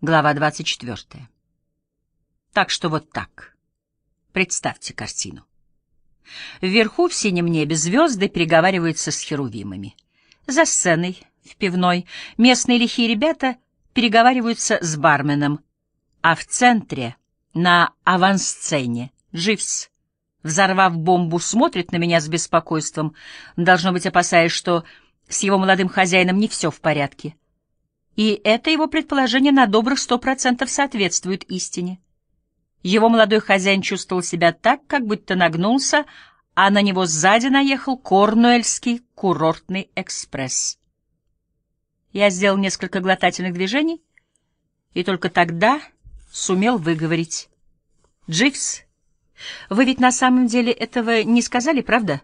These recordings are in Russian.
Глава 24. Так что вот так. Представьте картину. Вверху в синем небе звезды переговариваются с херувимами. За сценой, в пивной, местные лихие ребята переговариваются с барменом. А в центре, на авансцене, Дживс, взорвав бомбу, смотрит на меня с беспокойством, должно быть, опасаясь, что с его молодым хозяином не все в порядке и это его предположение на добрых сто процентов соответствует истине. Его молодой хозяин чувствовал себя так, как будто нагнулся, а на него сзади наехал Корнуэльский курортный экспресс. Я сделал несколько глотательных движений, и только тогда сумел выговорить. «Дживс, вы ведь на самом деле этого не сказали, правда?»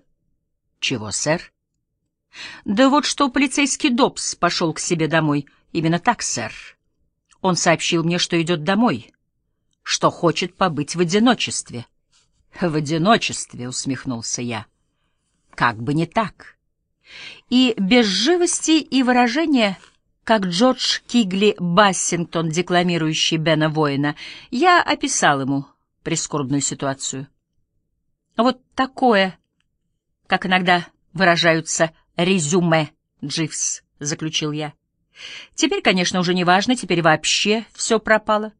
«Чего, сэр?» «Да вот что полицейский Добс пошел к себе домой — Именно так, сэр. Он сообщил мне, что идет домой, что хочет побыть в одиночестве. В одиночестве, усмехнулся я. Как бы не так. И без живости и выражения, как Джордж Кигли Бассингтон, декламирующий Бена Воина, я описал ему прискорбную ситуацию. Вот такое, как иногда выражаются резюме, Дживс, заключил я. Теперь, конечно, уже не важно, теперь вообще все пропало.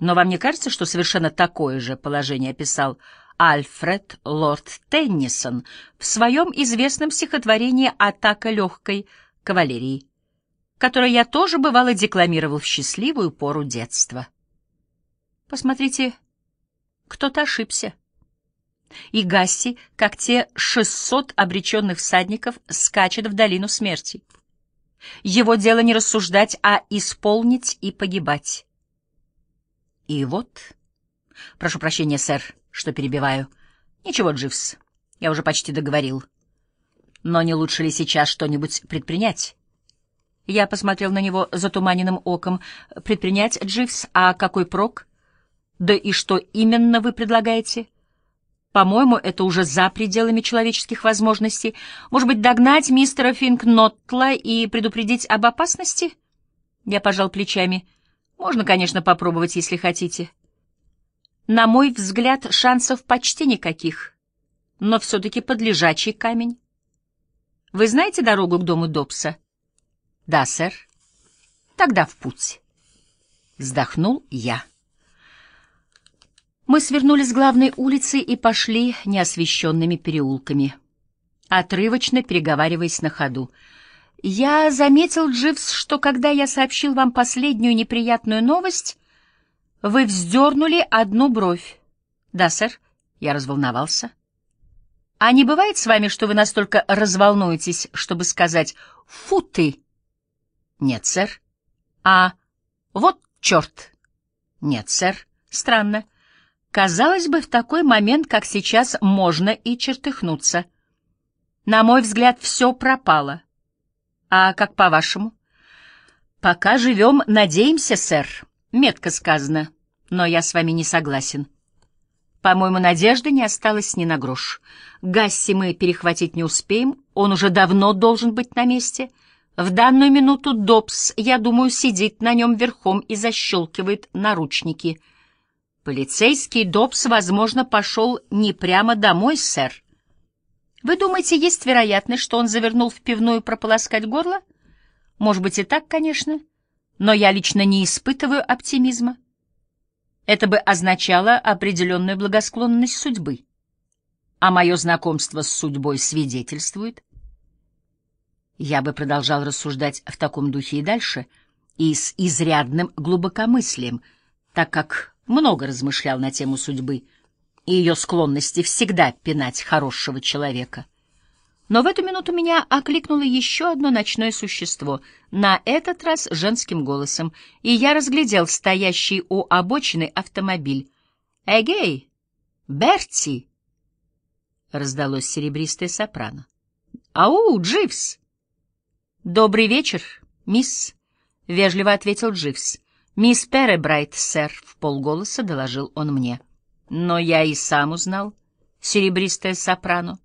Но вам не кажется, что совершенно такое же положение описал Альфред Лорд Теннисон в своем известном стихотворении «Атака легкой кавалерии», которое я тоже бывало декламировал в счастливую пору детства? Посмотрите, кто-то ошибся. И Гасси, как те шестьсот обреченных всадников, скачет в долину смерти. Его дело не рассуждать, а исполнить и погибать. И вот... Прошу прощения, сэр, что перебиваю. Ничего, Дживс, я уже почти договорил. Но не лучше ли сейчас что-нибудь предпринять? Я посмотрел на него затуманенным оком. Предпринять, Дживс, а какой прок? Да и что именно вы предлагаете? По-моему, это уже за пределами человеческих возможностей. Может быть, догнать мистера Финкнотла и предупредить об опасности? Я пожал плечами. Можно, конечно, попробовать, если хотите. На мой взгляд, шансов почти никаких. Но все-таки подлежачий камень. Вы знаете дорогу к дому Добса? Да, сэр. Тогда в путь. Вздохнул я. Мы свернули с главной улицы и пошли неосвещенными переулками, отрывочно переговариваясь на ходу. Я заметил, Дживс, что когда я сообщил вам последнюю неприятную новость, вы вздернули одну бровь. Да, сэр, я разволновался. А не бывает с вами, что вы настолько разволнуетесь, чтобы сказать «фу ты»? Нет, сэр. А вот черт. Нет, сэр. Странно. Казалось бы, в такой момент, как сейчас, можно и чертыхнуться. На мой взгляд, все пропало. А как по-вашему? Пока живем, надеемся, сэр. Метко сказано, но я с вами не согласен. По-моему, надежды не осталось ни на грош. Гасси мы перехватить не успеем, он уже давно должен быть на месте. В данную минуту Добс, я думаю, сидит на нем верхом и защелкивает наручники — Полицейский Добс, возможно, пошел не прямо домой, сэр. Вы думаете, есть вероятность, что он завернул в пивную прополоскать горло? Может быть и так, конечно, но я лично не испытываю оптимизма. Это бы означало определенную благосклонность судьбы. А мое знакомство с судьбой свидетельствует. Я бы продолжал рассуждать в таком духе и дальше, и с изрядным глубокомыслием, так как много размышлял на тему судьбы и ее склонности всегда пинать хорошего человека. Но в эту минуту меня окликнуло еще одно ночное существо, на этот раз женским голосом, и я разглядел стоящий у обочины автомобиль. «Эгей! Берти!» — раздалось серебристое сопрано. «Ау, Дживс!» «Добрый вечер, мисс!» — вежливо ответил Дживс. «Мисс Перебрайт, сэр», — в полголоса доложил он мне. Но я и сам узнал серебристое сопрано.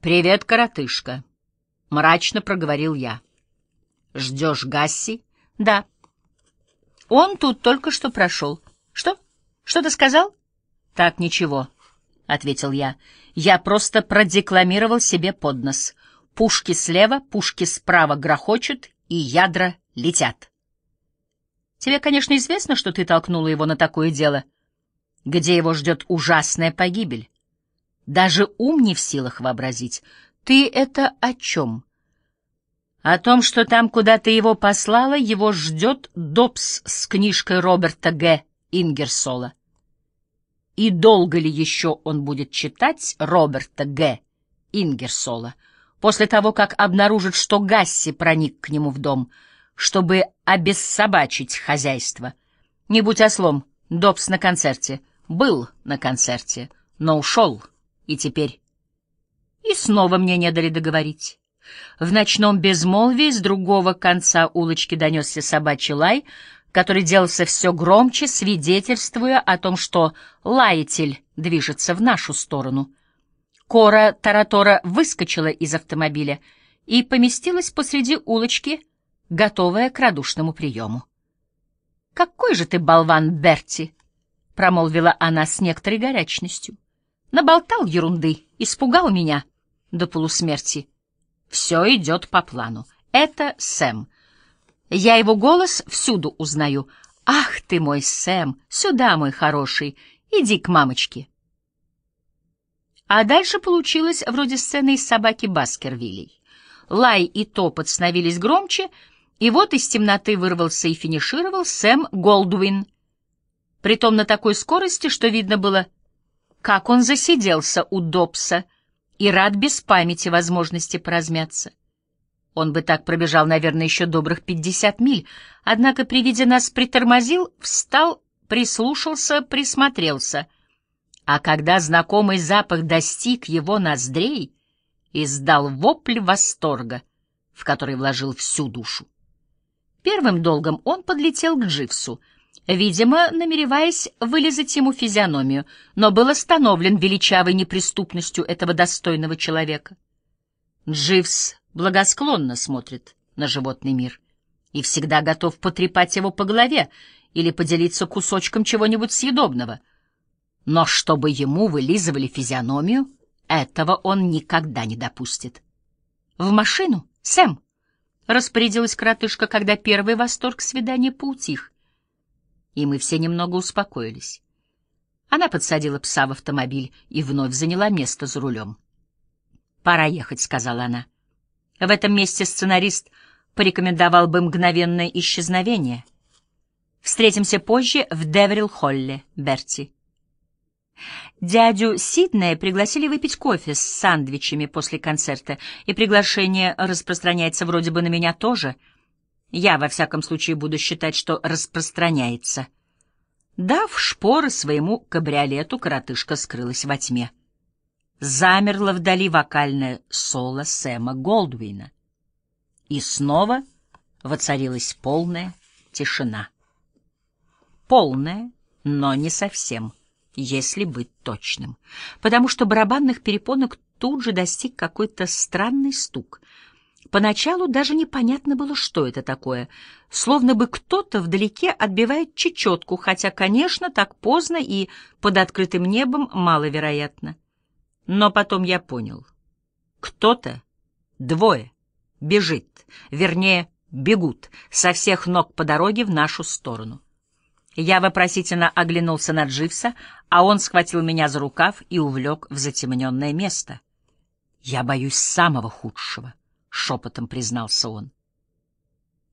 «Привет, коротышка», — мрачно проговорил я. «Ждешь Гасси?» «Да». Он тут только что прошел. Что? Что ты сказал? Так, ничего, — ответил я. Я просто продекламировал себе под нос. Пушки слева, пушки справа грохочут, и ядра летят. Тебе, конечно, известно, что ты толкнула его на такое дело, где его ждет ужасная погибель. Даже ум не в силах вообразить. Ты это о чем? О том, что там, куда ты его послала, его ждет Добс с книжкой Роберта Г. Ингерсола. И долго ли еще он будет читать Роберта Г. Ингерсола, после того, как обнаружит, что Гасси проник к нему в дом, чтобы обессобачить хозяйство? Не будь ослом, Добс на концерте. Был на концерте, но ушел, и теперь... И снова мне не дали договорить. В ночном безмолвии с другого конца улочки донесся собачий лай, который делался все громче, свидетельствуя о том, что лаятель движется в нашу сторону. Кора Таратора выскочила из автомобиля и поместилась посреди улочки, готовая к радушному приему. «Какой же ты болван, Берти!» — промолвила она с некоторой горячностью. «Наболтал ерунды, испугал меня до полусмерти. Все идет по плану. Это Сэм. Я его голос всюду узнаю. «Ах ты мой Сэм! Сюда, мой хороший! Иди к мамочке!» А дальше получилось вроде сцены из собаки Баскервилей. Лай и топот становились громче, и вот из темноты вырвался и финишировал Сэм Голдуин. Притом на такой скорости, что видно было, как он засиделся у Добса и рад без памяти возможности поразмяться. Он бы так пробежал, наверное, еще добрых пятьдесят миль, однако при виде нас притормозил, встал, прислушался, присмотрелся. А когда знакомый запах достиг его ноздрей, издал вопль восторга, в который вложил всю душу. Первым долгом он подлетел к Дживсу, видимо, намереваясь вылезать ему физиономию, но был остановлен величавой неприступностью этого достойного человека. Дживс благосклонно смотрит на животный мир и всегда готов потрепать его по голове или поделиться кусочком чего-нибудь съедобного. Но чтобы ему вылизывали физиономию, этого он никогда не допустит. «В машину, Сэм!» — распорядилась коротышка, когда первый восторг свидания поутих. И мы все немного успокоились. Она подсадила пса в автомобиль и вновь заняла место за рулем. «Пора ехать», — сказала она. В этом месте сценарист порекомендовал бы мгновенное исчезновение. Встретимся позже в Деверилл-Холле, Берти. Дядю Сиднея пригласили выпить кофе с сандвичами после концерта, и приглашение распространяется вроде бы на меня тоже. Я, во всяком случае, буду считать, что распространяется. Дав шпоры своему кабриолету, коротышка скрылась во тьме замерло вдали вокальное соло Сэма Голдуина. И снова воцарилась полная тишина. Полная, но не совсем, если быть точным, потому что барабанных перепонок тут же достиг какой-то странный стук. Поначалу даже непонятно было, что это такое, словно бы кто-то вдалеке отбивает чечетку, хотя, конечно, так поздно и под открытым небом маловероятно. Но потом я понял. Кто-то, двое, бежит, вернее, бегут со всех ног по дороге в нашу сторону. Я вопросительно оглянулся на Дживса, а он схватил меня за рукав и увлек в затемненное место. «Я боюсь самого худшего», — шепотом признался он.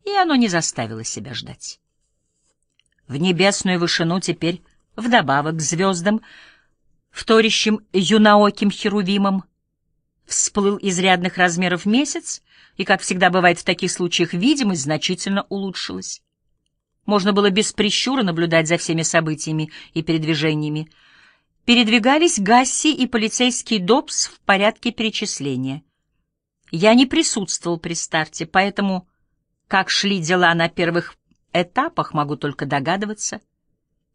И оно не заставило себя ждать. В небесную вышину теперь, вдобавок к звездам, вторящим юнаоким херувимом, всплыл изрядных размеров месяц, и, как всегда бывает в таких случаях, видимость значительно улучшилась. Можно было без прищура наблюдать за всеми событиями и передвижениями. Передвигались Гасси и полицейский Добс в порядке перечисления. Я не присутствовал при старте, поэтому, как шли дела на первых этапах, могу только догадываться —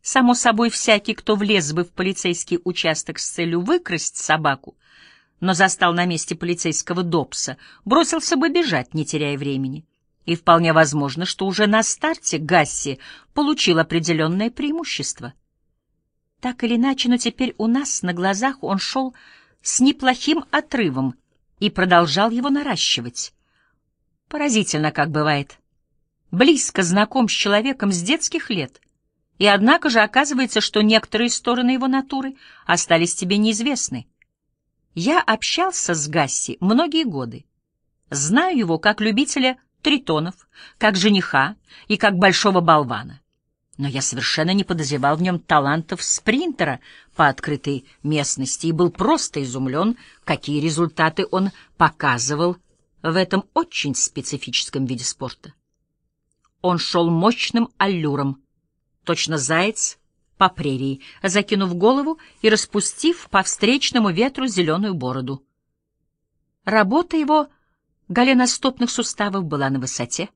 Само собой, всякий, кто влез бы в полицейский участок с целью выкрасть собаку, но застал на месте полицейского Добса, бросился бы бежать, не теряя времени. И вполне возможно, что уже на старте Гасси получил определенное преимущество. Так или иначе, но теперь у нас на глазах он шел с неплохим отрывом и продолжал его наращивать. Поразительно, как бывает. Близко знаком с человеком с детских лет, и однако же оказывается, что некоторые стороны его натуры остались тебе неизвестны. Я общался с Гасси многие годы. Знаю его как любителя тритонов, как жениха и как большого болвана. Но я совершенно не подозревал в нем талантов спринтера по открытой местности и был просто изумлен, какие результаты он показывал в этом очень специфическом виде спорта. Он шел мощным аллюром, точно заяц по прерии, закинув голову и распустив по встречному ветру зеленую бороду. Работа его голеностопных суставов была на высоте.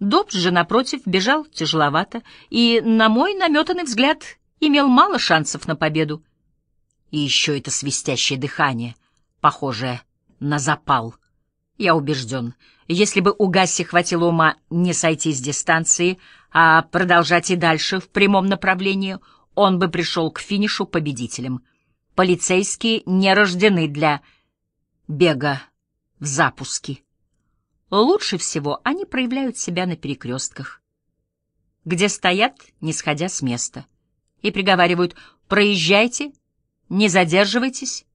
Добс же, напротив, бежал тяжеловато и, на мой наметанный взгляд, имел мало шансов на победу. И еще это свистящее дыхание, похожее на запал. Я убежден, если бы у Гасси хватило ума не сойти с дистанции, а продолжать и дальше в прямом направлении, он бы пришел к финишу победителем. Полицейские не рождены для бега в запуске. Лучше всего они проявляют себя на перекрестках, где стоят, не сходя с места, и приговаривают «проезжайте, не задерживайтесь».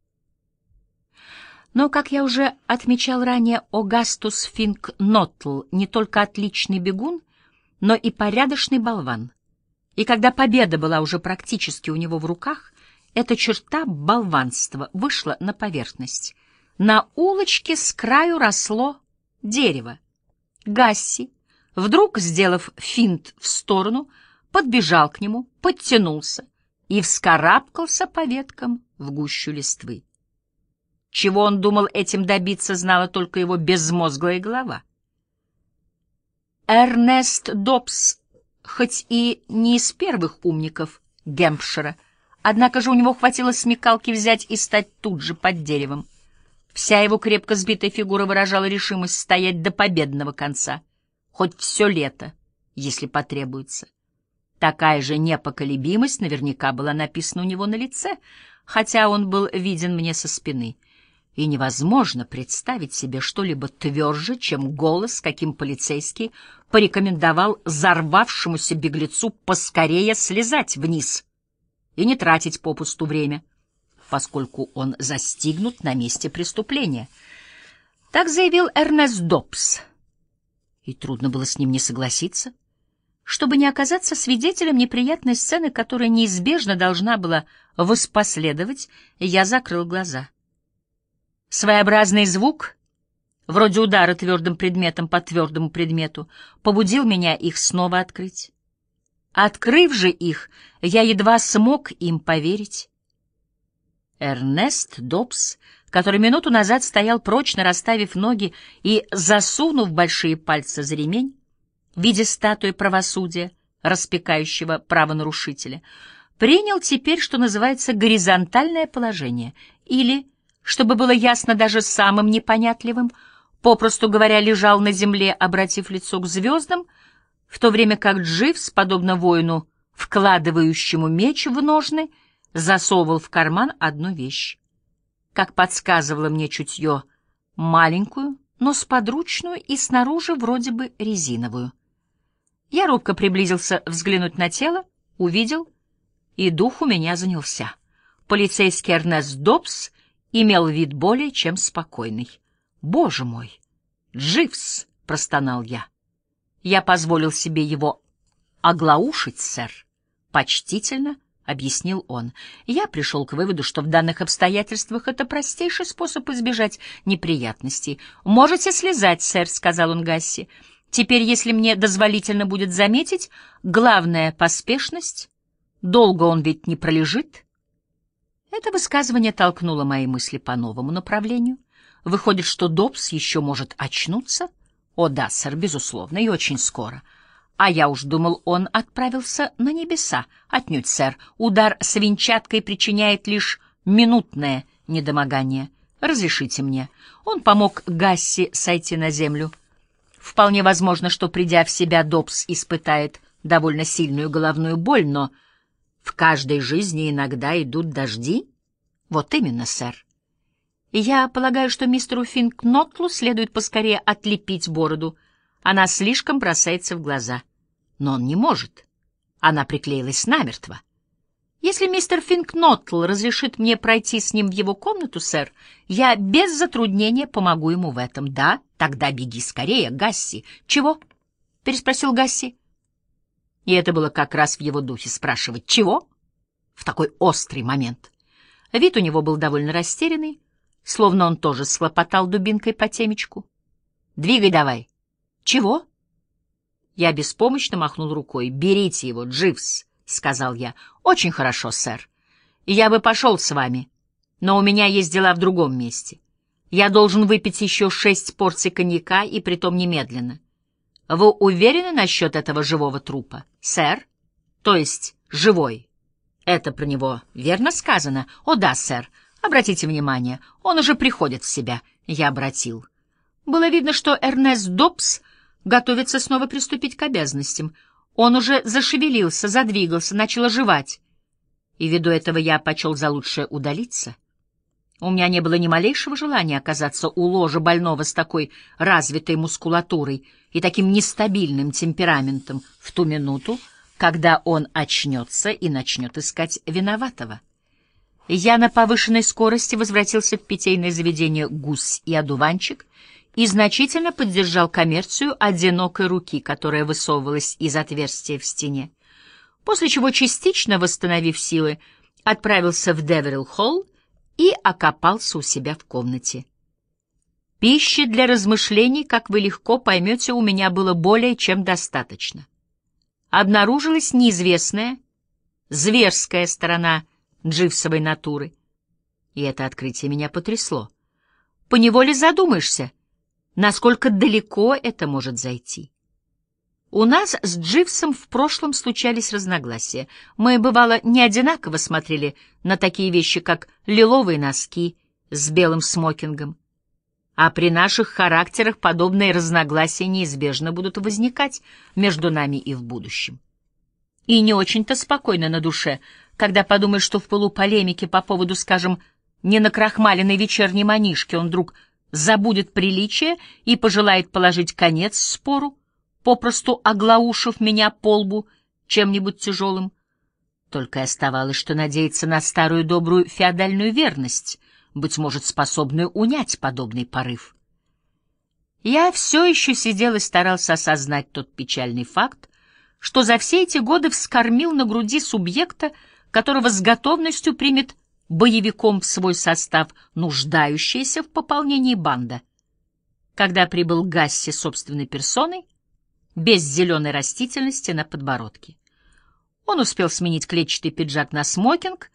Но, как я уже отмечал ранее, Огастус Финк Нотл не только отличный бегун, но и порядочный болван. И когда победа была уже практически у него в руках, эта черта болванства вышла на поверхность. На улочке с краю росло дерево. Гасси, вдруг сделав финт в сторону, подбежал к нему, подтянулся и вскарабкался по веткам в гущу листвы. Чего он думал этим добиться, знала только его безмозглая голова. Эрнест Добс, хоть и не из первых умников Гемпшира, однако же у него хватило смекалки взять и стать тут же под деревом. Вся его крепко сбитая фигура выражала решимость стоять до победного конца, хоть все лето, если потребуется. Такая же непоколебимость наверняка была написана у него на лице, хотя он был виден мне со спины — и невозможно представить себе что-либо тверже, чем голос, каким полицейский порекомендовал взорвавшемуся беглецу поскорее слезать вниз и не тратить попусту время, поскольку он застигнут на месте преступления. Так заявил Эрнест Добс, и трудно было с ним не согласиться. Чтобы не оказаться свидетелем неприятной сцены, которая неизбежно должна была воспоследовать, я закрыл глаза. Своеобразный звук, вроде удара твердым предметом по твердому предмету, побудил меня их снова открыть. Открыв же их, я едва смог им поверить. Эрнест Добс, который минуту назад стоял прочно, расставив ноги и засунув большие пальцы за ремень, в виде статуи правосудия, распекающего правонарушителя, принял теперь, что называется, горизонтальное положение, или чтобы было ясно даже самым непонятливым, попросту говоря, лежал на земле, обратив лицо к звездам, в то время как Дживс, подобно воину, вкладывающему меч в ножны, засовывал в карман одну вещь. Как подсказывало мне чутье, маленькую, но сподручную и снаружи вроде бы резиновую. Я робко приблизился взглянуть на тело, увидел, и дух у меня занялся. Полицейский Эрнест Добс имел вид более чем спокойный. «Боже мой! Дживс!» — простонал я. «Я позволил себе его оглаушить, сэр», — почтительно объяснил он. Я пришел к выводу, что в данных обстоятельствах это простейший способ избежать неприятностей. «Можете слезать, сэр», — сказал он Гасси. «Теперь, если мне дозволительно будет заметить, главная поспешность. Долго он ведь не пролежит». Это высказывание толкнуло мои мысли по новому направлению. Выходит, что Добс еще может очнуться? О да, сэр, безусловно, и очень скоро. А я уж думал, он отправился на небеса. Отнюдь, сэр, удар с венчаткой причиняет лишь минутное недомогание. Разрешите мне. Он помог Гасси сойти на землю. Вполне возможно, что, придя в себя, Добс испытает довольно сильную головную боль, но в каждой жизни иногда идут дожди. Вот именно, сэр. Я полагаю, что мистеру Финкнотлу следует поскорее отлепить бороду. Она слишком бросается в глаза. Но он не может. Она приклеилась намертво. Если мистер Финкнотл разрешит мне пройти с ним в его комнату, сэр, я без затруднения помогу ему в этом. Да, тогда беги скорее, Гасси. Чего? переспросил Гасси. И это было как раз в его духе спрашивать «Чего?» в такой острый момент. Вид у него был довольно растерянный, словно он тоже схлопотал дубинкой по темечку. «Двигай давай!» «Чего?» Я беспомощно махнул рукой. «Берите его, Дживс!» — сказал я. «Очень хорошо, сэр. Я бы пошел с вами, но у меня есть дела в другом месте. Я должен выпить еще шесть порций коньяка, и притом немедленно. Вы уверены насчет этого живого трупа, сэр? То есть живой? Это про него верно сказано? О да, сэр. Обратите внимание, он уже приходит в себя. Я обратил. Было видно, что Эрнест Добс готовится снова приступить к обязанностям. Он уже зашевелился, задвигался, начал оживать. И ввиду этого я почел за лучшее удалиться. У меня не было ни малейшего желания оказаться у ложа больного с такой развитой мускулатурой и таким нестабильным темпераментом в ту минуту, когда он очнется и начнет искать виноватого. Я на повышенной скорости возвратился в питейное заведение «Гусь и одуванчик» и значительно поддержал коммерцию одинокой руки, которая высовывалась из отверстия в стене, после чего, частично восстановив силы, отправился в Деверилл-холл и окопался у себя в комнате. Пищи для размышлений, как вы легко поймете, у меня было более чем достаточно. Обнаружилась неизвестная, зверская сторона дживсовой натуры, и это открытие меня потрясло. Поневоле задумаешься, насколько далеко это может зайти. У нас с Дживсом в прошлом случались разногласия. Мы, бывало, не одинаково смотрели на такие вещи, как лиловые носки с белым смокингом. А при наших характерах подобные разногласия неизбежно будут возникать между нами и в будущем. И не очень-то спокойно на душе, когда подумаешь, что в полуполемике по поводу, скажем, ненакрахмаленной вечерней манишки он вдруг забудет приличие и пожелает положить конец спору, попросту оглаушив меня по лбу чем-нибудь тяжелым. Только и оставалось, что надеяться на старую добрую феодальную верность, быть может, способную унять подобный порыв. Я все еще сидел и старался осознать тот печальный факт, что за все эти годы вскормил на груди субъекта, которого с готовностью примет боевиком в свой состав, нуждающаяся в пополнении банда. Когда прибыл Гасси собственной персоной, без зеленой растительности на подбородке. Он успел сменить клетчатый пиджак на смокинг,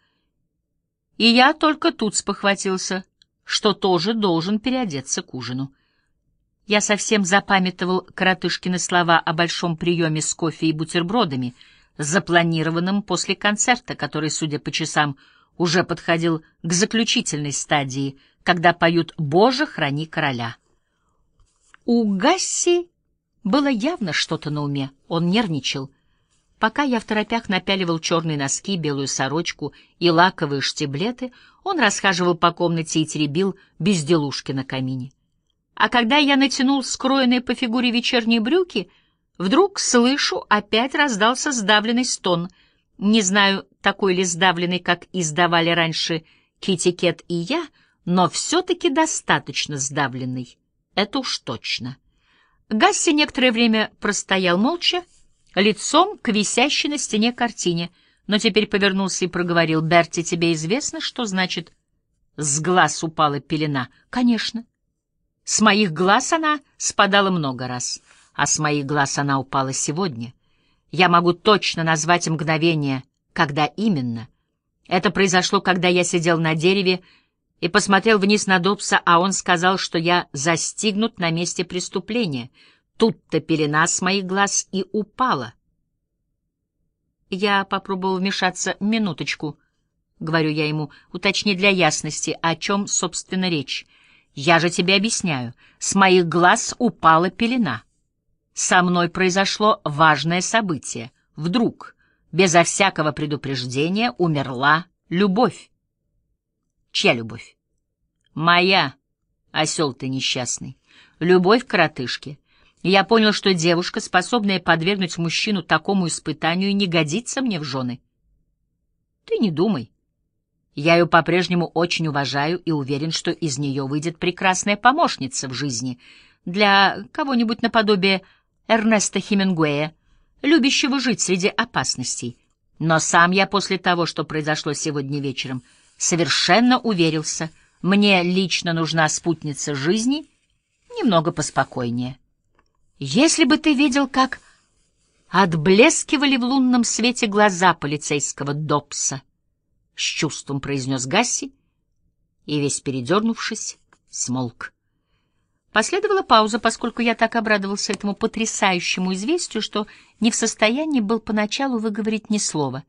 и я только тут спохватился, что тоже должен переодеться к ужину. Я совсем запамятовал коротышкины слова о большом приеме с кофе и бутербродами, запланированном после концерта, который, судя по часам, уже подходил к заключительной стадии, когда поют «Боже, храни короля». У Гасси было явно что-то на уме, он нервничал. Пока я в торопях напяливал черные носки, белую сорочку и лаковые штиблеты, он расхаживал по комнате и теребил безделушки на камине. А когда я натянул скроенные по фигуре вечерние брюки, вдруг слышу, опять раздался сдавленный стон. Не знаю, такой ли сдавленный, как издавали раньше Китти Кет и я, но все-таки достаточно сдавленный. Это уж точно. Гасси некоторое время простоял молча, лицом к висящей на стене картине, но теперь повернулся и проговорил, «Берти, тебе известно, что значит «с глаз упала пелена»?» «Конечно. С моих глаз она спадала много раз, а с моих глаз она упала сегодня. Я могу точно назвать мгновение, когда именно. Это произошло, когда я сидел на дереве и посмотрел вниз на Добса, а он сказал, что я застигнут на месте преступления. Тут-то пелена с моих глаз и упала. Я попробовал вмешаться минуточку, — говорю я ему, — уточни для ясности, о чем, собственно, речь. Я же тебе объясняю, с моих глаз упала пелена. Со мной произошло важное событие. Вдруг, безо всякого предупреждения, умерла любовь. Чья любовь? Моя, осел ты несчастный. Любовь к коротышке. Я понял, что девушка, способная подвергнуть мужчину такому испытанию, не годится мне в жены. Ты не думай. Я ее по-прежнему очень уважаю и уверен, что из нее выйдет прекрасная помощница в жизни для кого-нибудь наподобие Эрнеста Хемингуэя, любящего жить среди опасностей. Но сам я после того, что произошло сегодня вечером, совершенно уверился, мне лично нужна спутница жизни немного поспокойнее. Если бы ты видел, как отблескивали в лунном свете глаза полицейского Добса, — с чувством произнес Гасси, и, весь передернувшись, смолк. Последовала пауза, поскольку я так обрадовался этому потрясающему известию, что не в состоянии был поначалу выговорить ни слова.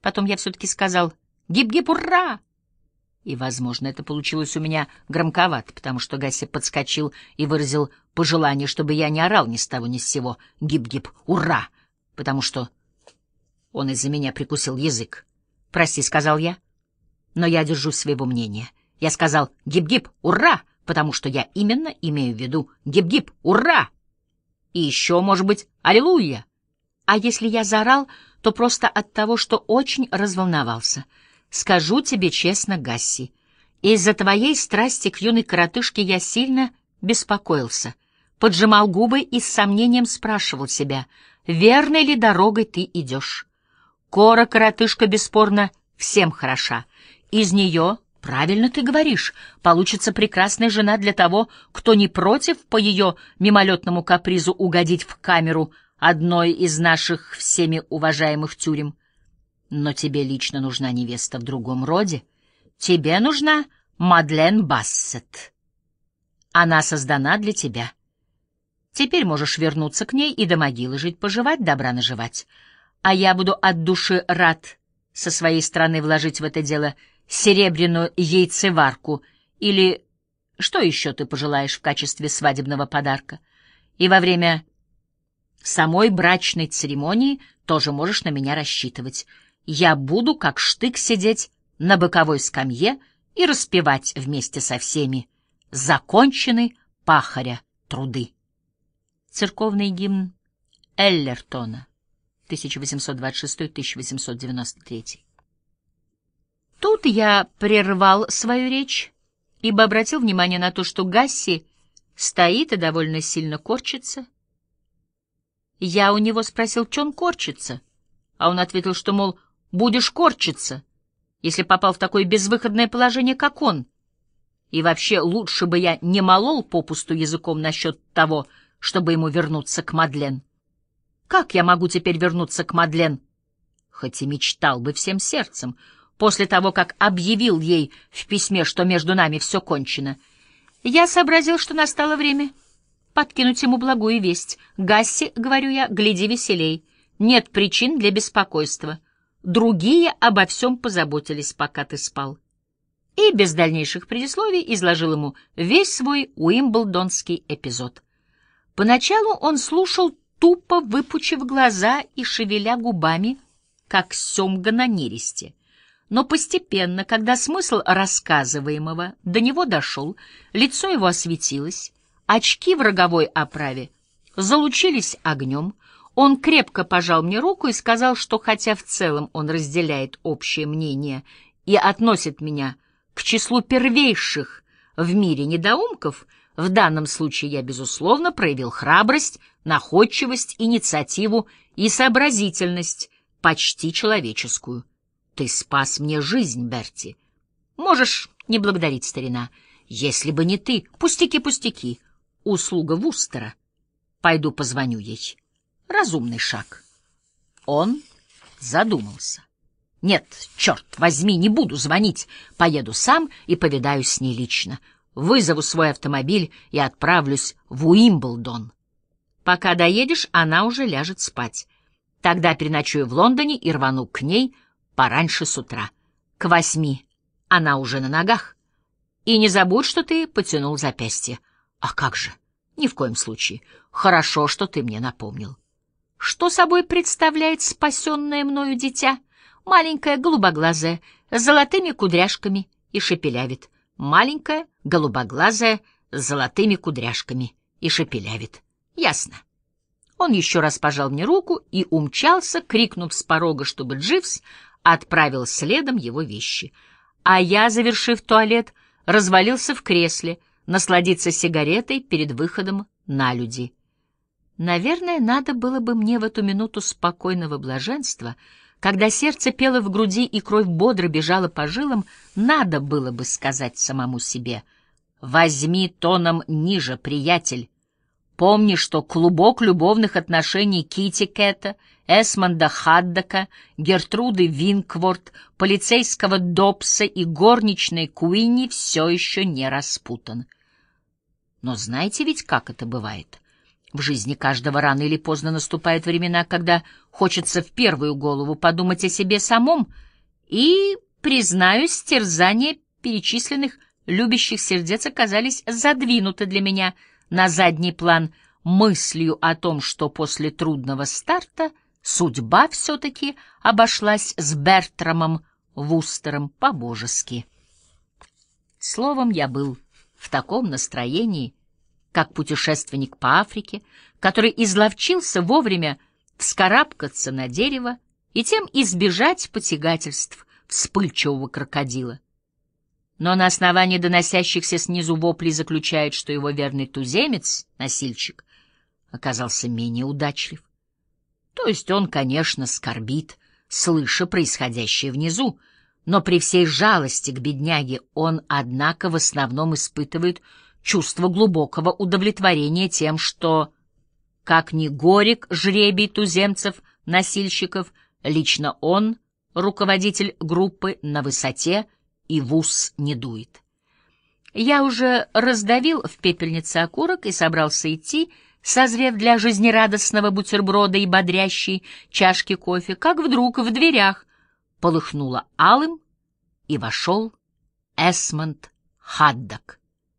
Потом я все-таки сказал «Гип-гип, ура!» И, возможно, это получилось у меня громковато, потому что Гасси подскочил и выразил пожелание, чтобы я не орал ни с того ни с сего «Гип-гип, ура!», потому что он из-за меня прикусил язык. «Прости», — сказал я, — «но я держусь своего мнения». Я сказал «Гип-гип, ура!», потому что я именно имею в виду «Гип-гип, ура!» И еще, может быть, «Аллилуйя!» А если я заорал, то просто от того, что очень разволновался. Скажу тебе честно, Гасси, из-за твоей страсти к юной коротышке я сильно беспокоился, поджимал губы и с сомнением спрашивал себя, верной ли дорогой ты идешь. Кора-коротышка, бесспорно, всем хороша. Из нее Правильно ты говоришь, получится прекрасная жена для того, кто не против по ее мимолетному капризу угодить в камеру одной из наших всеми уважаемых тюрем. Но тебе лично нужна невеста в другом роде. Тебе нужна Мадлен Бассет. Она создана для тебя. Теперь можешь вернуться к ней и до могилы жить-поживать, добра наживать. А я буду от души рад со своей стороны вложить в это дело — серебряную яйцеварку или что еще ты пожелаешь в качестве свадебного подарка. И во время самой брачной церемонии тоже можешь на меня рассчитывать. Я буду, как штык, сидеть на боковой скамье и распевать вместе со всеми законченный пахаря труды. Церковный гимн Эллертона, 1826-1893. Тут я прервал свою речь, ибо обратил внимание на то, что Гасси стоит и довольно сильно корчится. Я у него спросил, он корчится, а он ответил, что, мол, будешь корчиться, если попал в такое безвыходное положение, как он. И вообще лучше бы я не молол попусту языком насчет того, чтобы ему вернуться к Мадлен. Как я могу теперь вернуться к Мадлен? Хоть и мечтал бы всем сердцем — после того, как объявил ей в письме, что между нами все кончено, я сообразил, что настало время подкинуть ему благую весть. «Гасси, — говорю я, — гляди веселей. Нет причин для беспокойства. Другие обо всем позаботились, пока ты спал». И без дальнейших предисловий изложил ему весь свой уимблдонский эпизод. Поначалу он слушал, тупо выпучив глаза и шевеля губами, как семга на нересте — но постепенно, когда смысл рассказываемого до него дошел, лицо его осветилось, очки в роговой оправе залучились огнем, он крепко пожал мне руку и сказал, что хотя в целом он разделяет общее мнение и относит меня к числу первейших в мире недоумков, в данном случае я, безусловно, проявил храбрость, находчивость, инициативу и сообразительность, почти человеческую. Ты спас мне жизнь, Берти. Можешь не благодарить, старина. Если бы не ты, пустяки, пустяки. Услуга Вустера. Пойду позвоню ей. Разумный шаг. Он задумался. Нет, черт возьми, не буду звонить. Поеду сам и повидаюсь с ней лично. Вызову свой автомобиль и отправлюсь в Уимблдон. Пока доедешь, она уже ляжет спать. Тогда переночую в Лондоне и рвану к ней — пораньше с утра. К восьми она уже на ногах. И не забудь, что ты потянул запястье. А как же? Ни в коем случае. Хорошо, что ты мне напомнил. Что собой представляет спасенное мною дитя? Маленькое, голубоглазое, с золотыми кудряшками и шепелявит. Маленькое, голубоглазое, с золотыми кудряшками и шепелявит. Ясно. Он еще раз пожал мне руку и умчался, крикнув с порога, чтобы Дживс отправил следом его вещи. А я, завершив туалет, развалился в кресле, насладиться сигаретой перед выходом на люди. Наверное, надо было бы мне в эту минуту спокойного блаженства, когда сердце пело в груди и кровь бодро бежала по жилам, надо было бы сказать самому себе «Возьми тоном ниже, приятель, Помни, что клубок любовных отношений Кити Кэта, Эсмонда Хаддака, Гертруды Винкворт, полицейского Добса и горничной Куинни все еще не распутан. Но знаете ведь, как это бывает? В жизни каждого рано или поздно наступают времена, когда хочется в первую голову подумать о себе самом, и, признаюсь, терзания перечисленных любящих сердец оказались задвинуты для меня — на задний план мыслью о том, что после трудного старта судьба все-таки обошлась с Бертрамом Вустером по-божески. Словом, я был в таком настроении, как путешественник по Африке, который изловчился вовремя вскарабкаться на дерево и тем избежать потягательств вспыльчивого крокодила но на основании доносящихся снизу воплей заключает, что его верный туземец, носильщик, оказался менее удачлив. То есть он, конечно, скорбит, слыша происходящее внизу, но при всей жалости к бедняге он, однако, в основном испытывает чувство глубокого удовлетворения тем, что, как ни горек жребий туземцев-носильщиков, лично он, руководитель группы, на высоте — и в ус не дует. Я уже раздавил в пепельнице окурок и собрался идти, созрев для жизнерадостного бутерброда и бодрящей чашки кофе, как вдруг в дверях полыхнуло алым, и вошел Эсмонд Хаддок.